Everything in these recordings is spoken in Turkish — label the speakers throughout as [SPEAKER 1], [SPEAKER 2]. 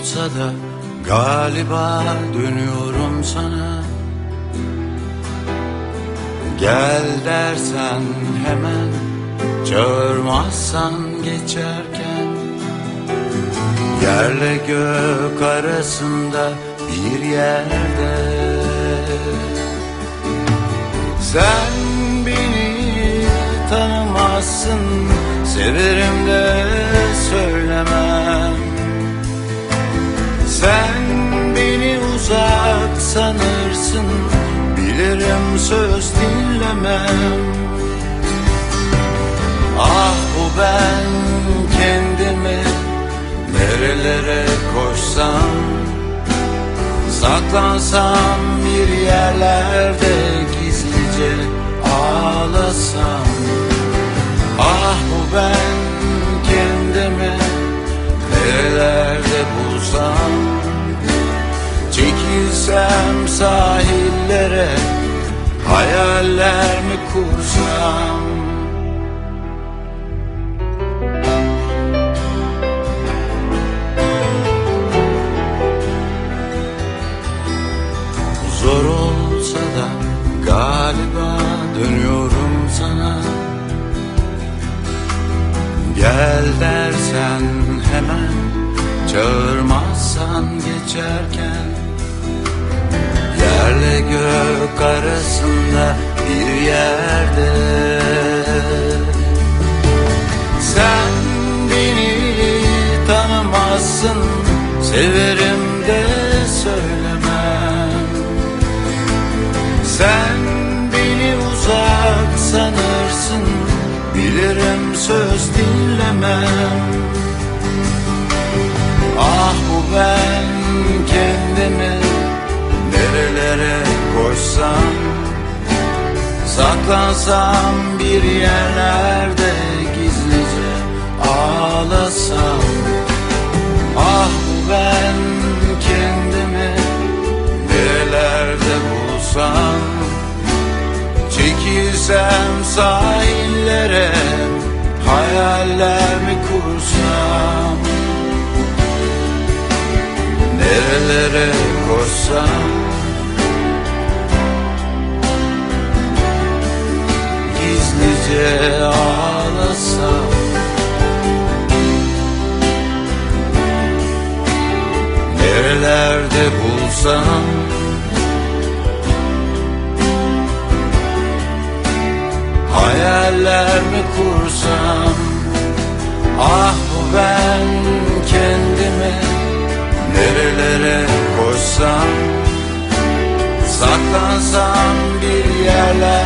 [SPEAKER 1] Olsa da galiba dönüyorum sana. Gel dersen hemen Çağırmazsan geçerken. Yerle gök arasında bir yerde. Sen beni tanımazsın Severim de söylemem sanırsın Bilirim söz dinlemem. Ah bu ben kendimi Nerelere koşsam Saklansam bir yerlerde gizlice ağlasam sahillere Hayaller mi kursam? Zor olsa da galiba dönüyorum sana. Gel dersen hemen çağırmazsan geçerken Yerle gök arasında bir yerde. Sen beni tanımazsın Severim de söylemem. Sen beni uzak sanırsın Bilirim söz dinlemem. Ah bu ben Saklansam bir yerlerde gizlice ağlasam. Ah ben kendimi Nerelerde bulsam? Çekilsem sahillere Hayaller mi kursam? Nerelere koşsam Nerelerde bulsam. Hayaller mi kursam? Ah ben kendimi Nerelere koşsam Saklansam bir yerlerde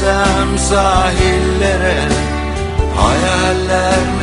[SPEAKER 1] Çekilsem sahillere Hayaller